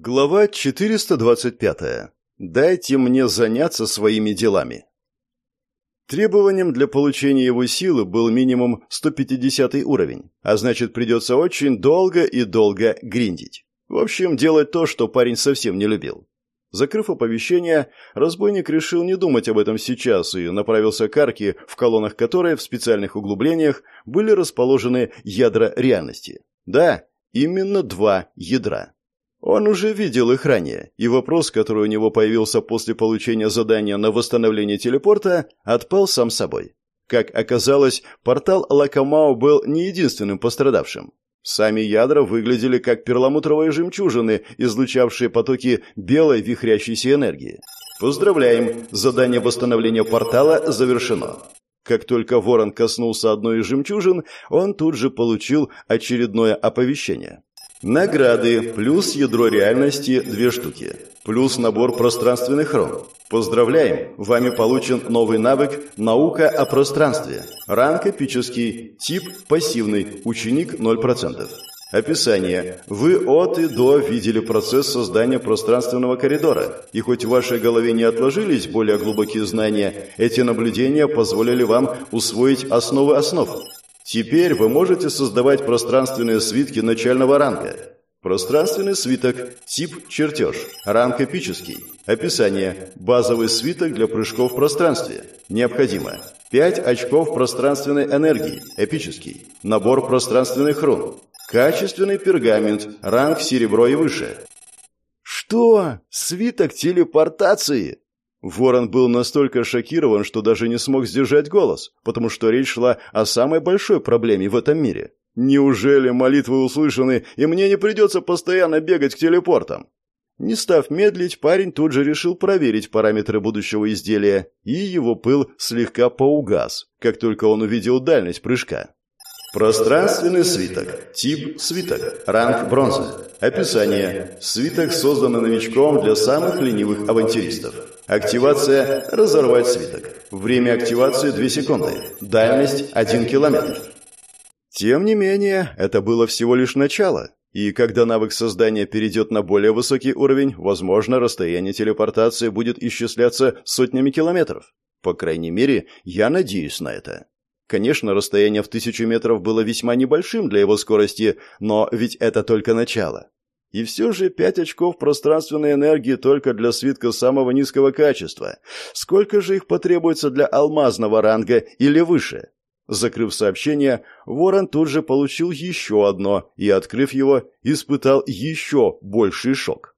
Глава 425. Дайте мне заняться своими делами. Требованием для получения его силы был минимум 150 уровень, а значит придется очень долго и долго гриндить. В общем, делать то, что парень совсем не любил. Закрыв оповещение, разбойник решил не думать об этом сейчас и направился к арке, в колоннах которой в специальных углублениях были расположены ядра реальности. Да, именно два ядра. Он уже видел их ранее, и вопрос, который у него появился после получения задания на восстановление телепорта, отпал сам собой. Как оказалось, портал Лакомао был не единственным пострадавшим. Сами ядра выглядели как перламутровые жемчужины, излучавшие потоки белой вихрящейся энергии. Поздравляем, задание восстановления портала завершено. Как только ворон коснулся одной из жемчужин, он тут же получил очередное оповещение. Награды плюс ядро реальности две штуки, плюс набор пространственных рун. Поздравляем, вами получен новый навык «Наука о пространстве». Ранг эпический, тип пассивный, ученик 0%. Описание. Вы от и до видели процесс создания пространственного коридора, и хоть в вашей голове не отложились более глубокие знания, эти наблюдения позволили вам усвоить основы основ. Теперь вы можете создавать пространственные свитки начального ранга. Пространственный свиток, тип чертеж, ранг эпический. Описание. Базовый свиток для прыжков в пространстве. Необходимо. 5 очков пространственной энергии, эпический. Набор пространственных рун. Качественный пергамент, ранг серебро и выше. Что? Свиток телепортации? Ворон был настолько шокирован, что даже не смог сдержать голос, потому что речь шла о самой большой проблеме в этом мире. Неужели молитвы услышаны, и мне не придется постоянно бегать к телепортам? Не став медлить, парень тут же решил проверить параметры будущего изделия, и его пыл слегка поугас, как только он увидел дальность прыжка. Пространственный свиток. Тип свиток. Ранг бронза. Описание. Свиток создан новичком для самых ленивых авантюристов. Активация «Разорвать свиток». Время активации 2 секунды. Дальность 1 километр. Тем не менее, это было всего лишь начало. И когда навык создания перейдет на более высокий уровень, возможно, расстояние телепортации будет исчисляться сотнями километров. По крайней мере, я надеюсь на это. Конечно, расстояние в тысячу метров было весьма небольшим для его скорости, но ведь это только начало. И все же пять очков пространственной энергии только для свитка самого низкого качества. Сколько же их потребуется для алмазного ранга или выше? Закрыв сообщение, Ворон тут же получил еще одно и, открыв его, испытал еще больший шок.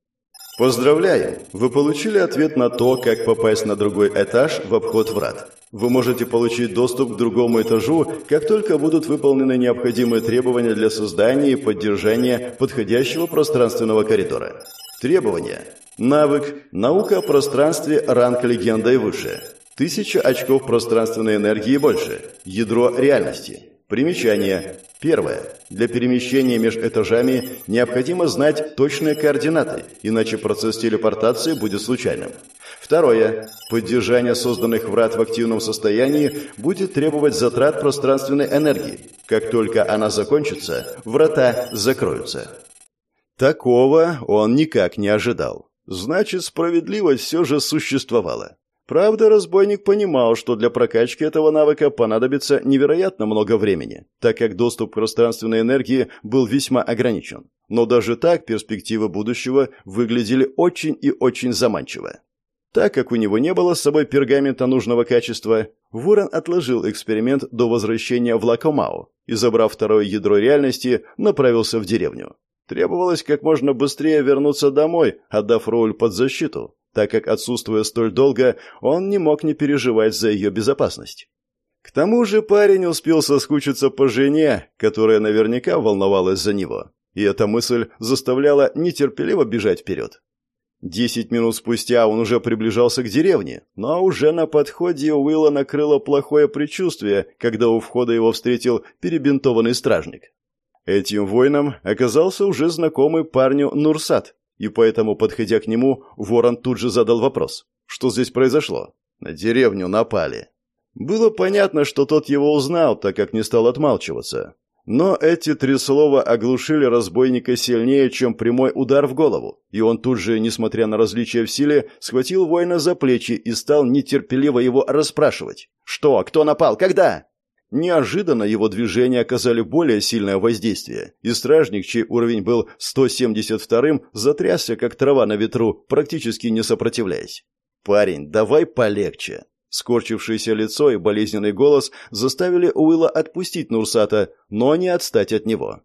Поздравляем! Вы получили ответ на то, как попасть на другой этаж в обход врат. Вы можете получить доступ к другому этажу, как только будут выполнены необходимые требования для создания и поддержания подходящего пространственного коридора. Требования. Навык «Наука о пространстве. Ранг легенда и выше». Тысяча очков пространственной энергии и больше. Ядро реальности. Примечание. Первое. Для перемещения между этажами необходимо знать точные координаты, иначе процесс телепортации будет случайным. Второе. Поддержание созданных врат в активном состоянии будет требовать затрат пространственной энергии. Как только она закончится, врата закроются. Такого он никак не ожидал. Значит, справедливость все же существовала. Правда, разбойник понимал, что для прокачки этого навыка понадобится невероятно много времени, так как доступ к пространственной энергии был весьма ограничен. Но даже так перспективы будущего выглядели очень и очень заманчиво. Так как у него не было с собой пергамента нужного качества, Ворон отложил эксперимент до возвращения в Лакомау и, забрав второе ядро реальности, направился в деревню. Требовалось как можно быстрее вернуться домой, отдав Роуль под защиту, так как, отсутствуя столь долго, он не мог не переживать за ее безопасность. К тому же парень успел соскучиться по жене, которая наверняка волновалась за него, и эта мысль заставляла нетерпеливо бежать вперед. Десять минут спустя он уже приближался к деревне, но уже на подходе Уилла накрыло плохое предчувствие, когда у входа его встретил перебинтованный стражник. Этим воином оказался уже знакомый парню Нурсат, и поэтому, подходя к нему, ворон тут же задал вопрос. Что здесь произошло? На деревню напали. Было понятно, что тот его узнал, так как не стал отмалчиваться. Но эти три слова оглушили разбойника сильнее, чем прямой удар в голову, и он тут же, несмотря на различия в силе, схватил воина за плечи и стал нетерпеливо его расспрашивать. «Что? Кто напал? Когда?» Неожиданно его движения оказали более сильное воздействие, и стражник, чей уровень был 172-м, затрясся, как трава на ветру, практически не сопротивляясь. «Парень, давай полегче!» Скорчившееся лицо и болезненный голос заставили Уилла отпустить Нурсата, но не отстать от него.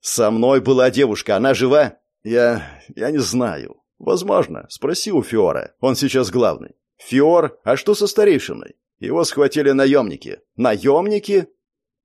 «Со мной была девушка, она жива?» «Я... я не знаю. Возможно. Спроси у Фиора. Он сейчас главный». «Фиор? А что со старейшиной?» «Его схватили наемники». «Наемники?»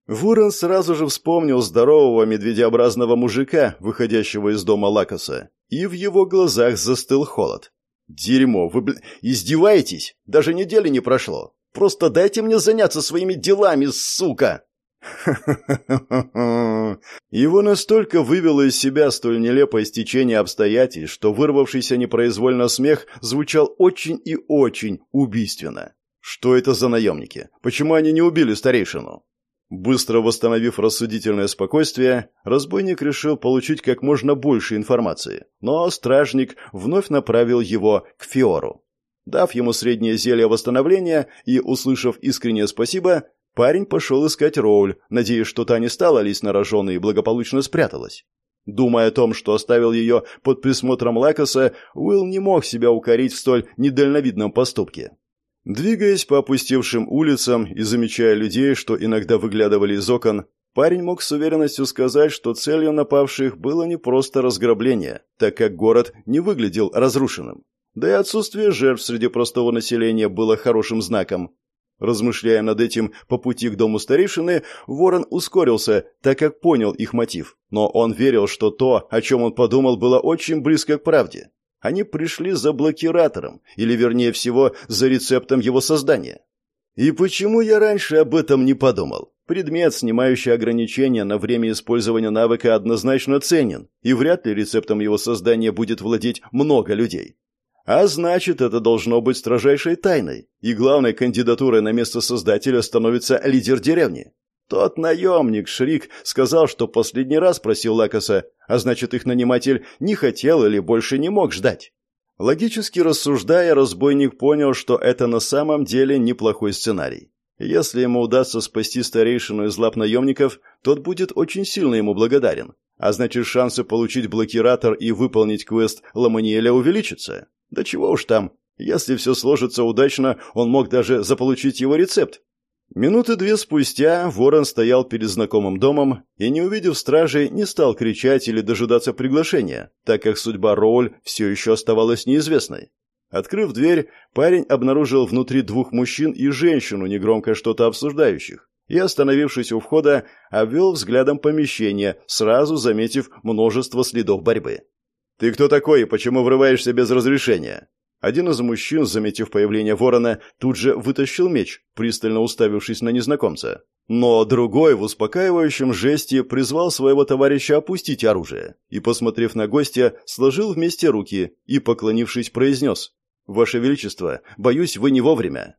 Вурен сразу же вспомнил здорового медведеобразного мужика, выходящего из дома Лакоса, и в его глазах застыл холод. «Дерьмо, вы, блин, издеваетесь? Даже недели не прошло. Просто дайте мне заняться своими делами, сука!» Его настолько вывело из себя столь нелепое стечение обстоятельств, что вырвавшийся непроизвольно смех звучал очень и очень убийственно. Что это за наемники? Почему они не убили старейшину? Быстро восстановив рассудительное спокойствие, разбойник решил получить как можно больше информации, но стражник вновь направил его к Фиору. Дав ему среднее зелье восстановления и услышав искреннее спасибо, парень пошел искать Роуль, надеясь, что та не стала лезть на и благополучно спряталась. Думая о том, что оставил ее под присмотром Лакоса, Уилл не мог себя укорить в столь недальновидном поступке. Двигаясь по опустевшим улицам и замечая людей, что иногда выглядывали из окон, парень мог с уверенностью сказать, что целью напавших было не просто разграбление, так как город не выглядел разрушенным. Да и отсутствие жертв среди простого населения было хорошим знаком. Размышляя над этим по пути к дому старейшины, Ворон ускорился, так как понял их мотив. Но он верил, что то, о чем он подумал, было очень близко к правде. Они пришли за блокиратором, или, вернее всего, за рецептом его создания. И почему я раньше об этом не подумал? Предмет, снимающий ограничения на время использования навыка, однозначно ценен, и вряд ли рецептом его создания будет владеть много людей. А значит, это должно быть строжайшей тайной, и главной кандидатурой на место создателя становится лидер деревни. Тот наемник, Шрик, сказал, что последний раз просил Лакоса, а значит, их наниматель не хотел или больше не мог ждать. Логически рассуждая, разбойник понял, что это на самом деле неплохой сценарий. Если ему удастся спасти старейшину из лап наемников, тот будет очень сильно ему благодарен. А значит, шансы получить блокиратор и выполнить квест Ламаниэля увеличатся. Да чего уж там. Если все сложится удачно, он мог даже заполучить его рецепт. Минуты две спустя Ворон стоял перед знакомым домом и, не увидев стражей, не стал кричать или дожидаться приглашения, так как судьба Роуль все еще оставалась неизвестной. Открыв дверь, парень обнаружил внутри двух мужчин и женщину, негромко что-то обсуждающих, и, остановившись у входа, обвел взглядом помещение, сразу заметив множество следов борьбы. «Ты кто такой и почему врываешься без разрешения?» Один из мужчин, заметив появление ворона, тут же вытащил меч, пристально уставившись на незнакомца. Но другой в успокаивающем жесте призвал своего товарища опустить оружие и, посмотрев на гостя, сложил вместе руки и, поклонившись, произнес «Ваше Величество, боюсь, вы не вовремя».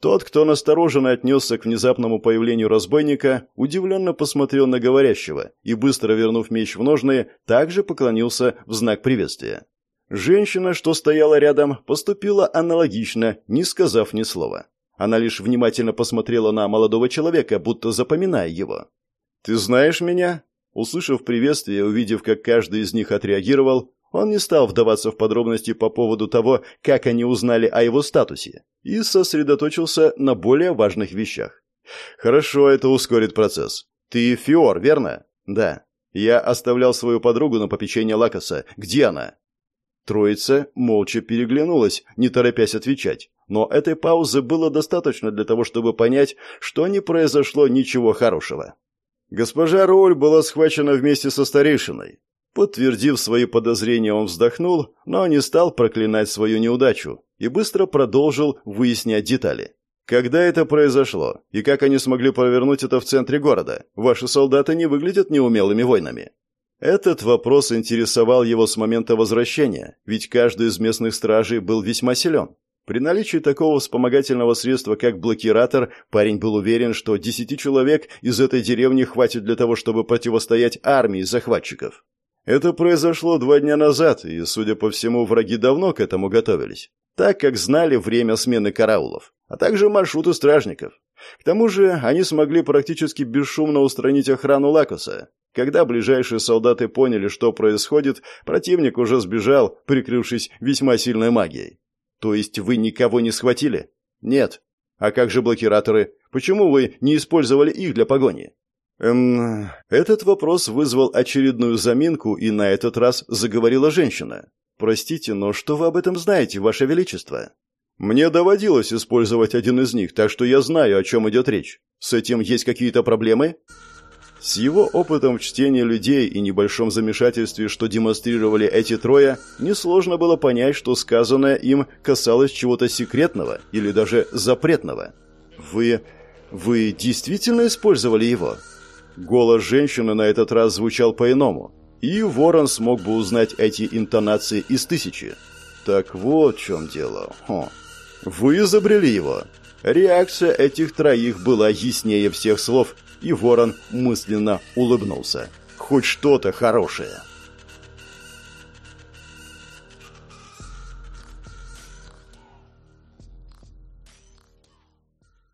Тот, кто настороженно отнесся к внезапному появлению разбойника, удивленно посмотрел на говорящего и, быстро вернув меч в ножны, также поклонился в знак приветствия. Женщина, что стояла рядом, поступила аналогично, не сказав ни слова. Она лишь внимательно посмотрела на молодого человека, будто запоминая его. «Ты знаешь меня?» Услышав приветствие, увидев, как каждый из них отреагировал, он не стал вдаваться в подробности по поводу того, как они узнали о его статусе, и сосредоточился на более важных вещах. «Хорошо, это ускорит процесс. Ты Фиор, верно?» «Да. Я оставлял свою подругу на попечение Лакоса. Где она?» Троица молча переглянулась, не торопясь отвечать. Но этой паузы было достаточно для того, чтобы понять, что не произошло ничего хорошего. Госпожа Роль была схвачена вместе со старейшиной. Подтвердив свои подозрения, он вздохнул, но не стал проклинать свою неудачу и быстро продолжил выяснять детали. Когда это произошло, и как они смогли провернуть это в центре города? Ваши солдаты не выглядят неумелыми воинами. Этот вопрос интересовал его с момента возвращения, ведь каждый из местных стражей был весьма силен. При наличии такого вспомогательного средства, как блокиратор, парень был уверен, что десяти человек из этой деревни хватит для того, чтобы противостоять армии захватчиков. Это произошло два дня назад, и, судя по всему, враги давно к этому готовились, так как знали время смены караулов, а также маршруты стражников. К тому же они смогли практически бесшумно устранить охрану Лакоса. Когда ближайшие солдаты поняли, что происходит, противник уже сбежал, прикрывшись весьма сильной магией. То есть вы никого не схватили? Нет. А как же блокираторы? Почему вы не использовали их для погони? Эм, этот вопрос вызвал очередную заминку, и на этот раз заговорила женщина. Простите, но что вы об этом знаете, ваше величество? Мне доводилось использовать один из них, так что я знаю, о чем идет речь. С этим есть какие-то проблемы? С его опытом в чтении людей и небольшом замешательстве, что демонстрировали эти трое, несложно было понять, что сказанное им касалось чего-то секретного или даже запретного. «Вы... вы действительно использовали его?» Голос женщины на этот раз звучал по-иному, и Ворон смог бы узнать эти интонации из тысячи. «Так вот в чем дело. Хо. Вы изобрели его». Реакция этих троих была яснее всех слов – и ворон мысленно улыбнулся. «Хоть что-то хорошее».